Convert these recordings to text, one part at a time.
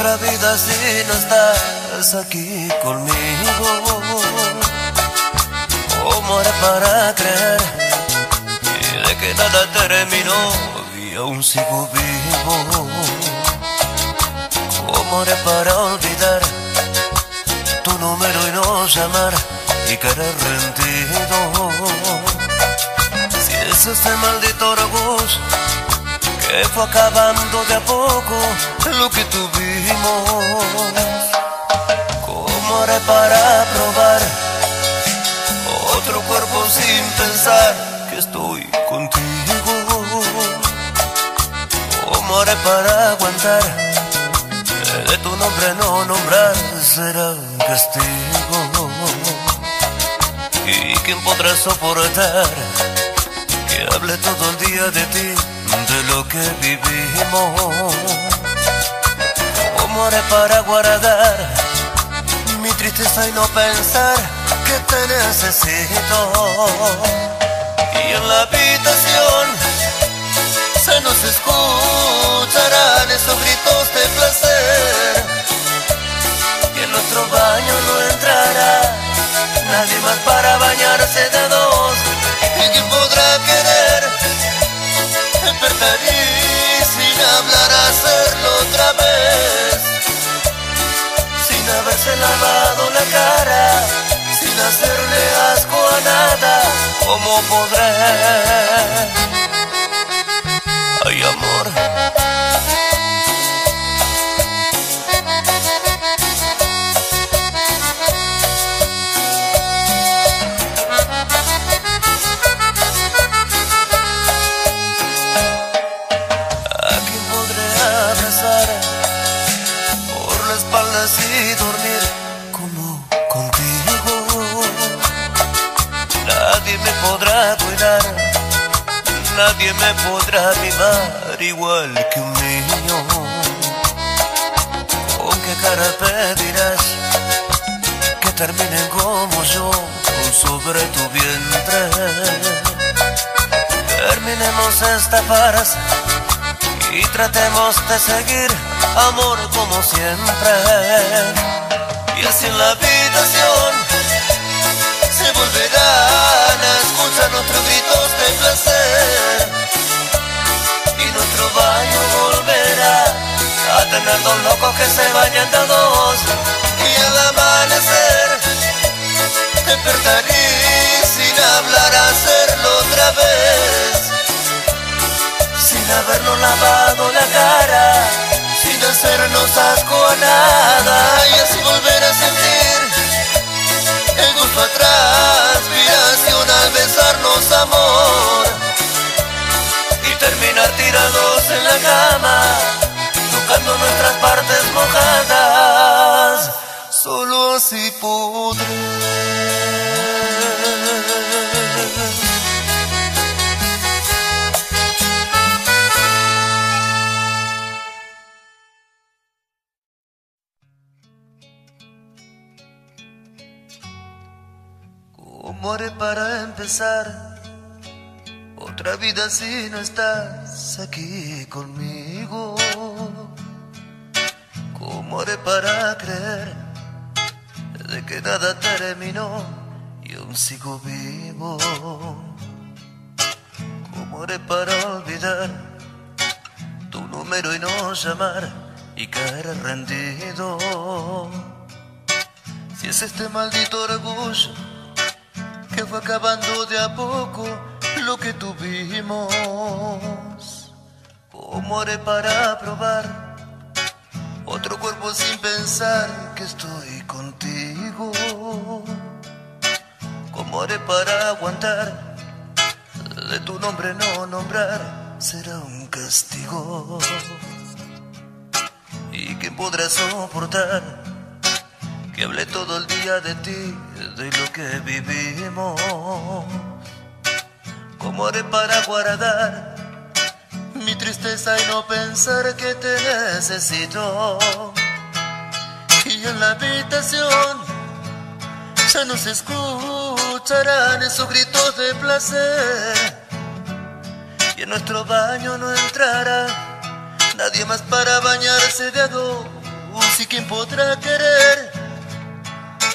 vida si no estás aquí conmigo? ¿Cómo haré para creer de que nada terminó y aún sigo vivo? ¿Cómo haré para olvidar tu número y no llamar y querer rendido? Si es este maldito orgullo que fue acabando de a poco lo que tuvimos. ¿Cómo haré para probar otro cuerpo sin pensar que estoy contigo? ¿Cómo haré para aguantar de tu nombre no nombrar? Será castigo. ¿Y quién podrá soportar que hable todo el día de ti? Que vivimos. ¿Cómo haré para guardar mi tristeza y no pensar que te necesito? Y en la habitación se nos escucharán esos gritos de placer. Y en nuestro baño no entrará nadie más para bañarse de dos. ¿Y quién podrá querer? Sin hablar hacerlo otra vez sin haberse lavado la cara sin hacerle asco a nada ¿cómo podré? Podrá cuidar, nadie me podrá mimar igual que un niño. ¿Con qué cara pedirás que terminen como yo sobre tu vientre? Terminemos esta farsa y tratemos de seguir amor como siempre. Y así en la habitación dos locos que se bañan de dos. Y al amanecer despertaré sin hablar, hacerlo otra vez sin habernos lavado la cara, sin hacernos asco a nada, y así volver así podré. ¿Cómo haré para empezar otra vida si no estás aquí conmigo? ¿Cómo haré para creer de que nada terminó y aún sigo vivo? ¿Cómo haré para olvidar tu número y no llamar y caer rendido? Si es este maldito orgullo que fue acabando de a poco lo que tuvimos. ¿Cómo haré para probar otro cuerpo sin pensar que estoy contigo? ¿Cómo haré para aguantar de tu nombre no nombrar? Será un castigo. ¿Y quién podrá soportar? que hablé todo el día de ti, de lo que vivimos. ¿Cómo haré para guardar mi tristeza y no pensar que te necesito? Y en la habitación ya no se escucharán esos gritos de placer. Y en nuestro baño no entrará nadie más para bañarse de dos si quien podrá querer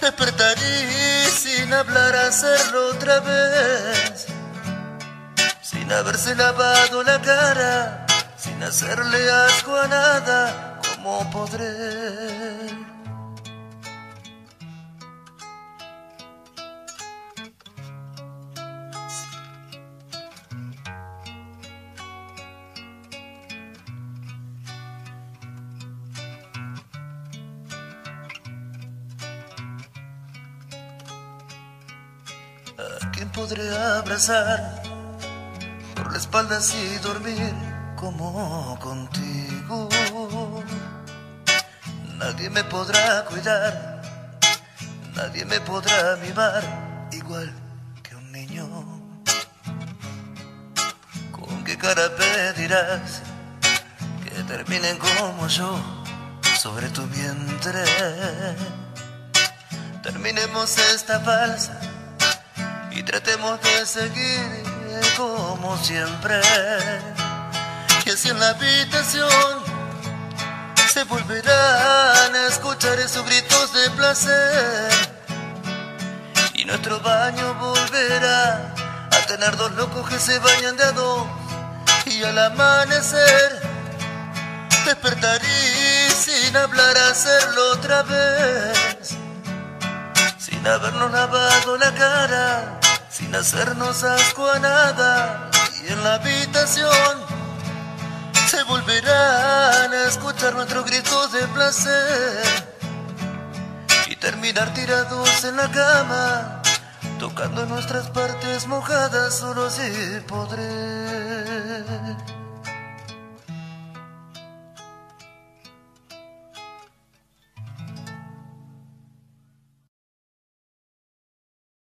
despertar y sin hablar hacerlo otra vez, sin haberse lavado la cara, sin hacerle asco a nada, ¿cómo podré? ¿A quién podré abrazar por la espalda y dormir como contigo? Nadie me podrá cuidar, nadie me podrá mimar igual que un niño. ¿Con qué cara pedirás que terminen como yo sobre tu vientre? Terminemos esta falsa y tratemos de seguir como siempre. Y así en la habitación se volverán a escuchar esos gritos de placer. Y nuestro baño volverá a tener dos locos que se bañan de a. Y al amanecer despertar y sin hablar hacerlo otra vez. Sin habernos lavado la cara sin hacernos asco a nada y en la habitación se volverán a escuchar nuestros gritos de placer y terminar tirados en la cama tocando nuestras partes mojadas solo si podré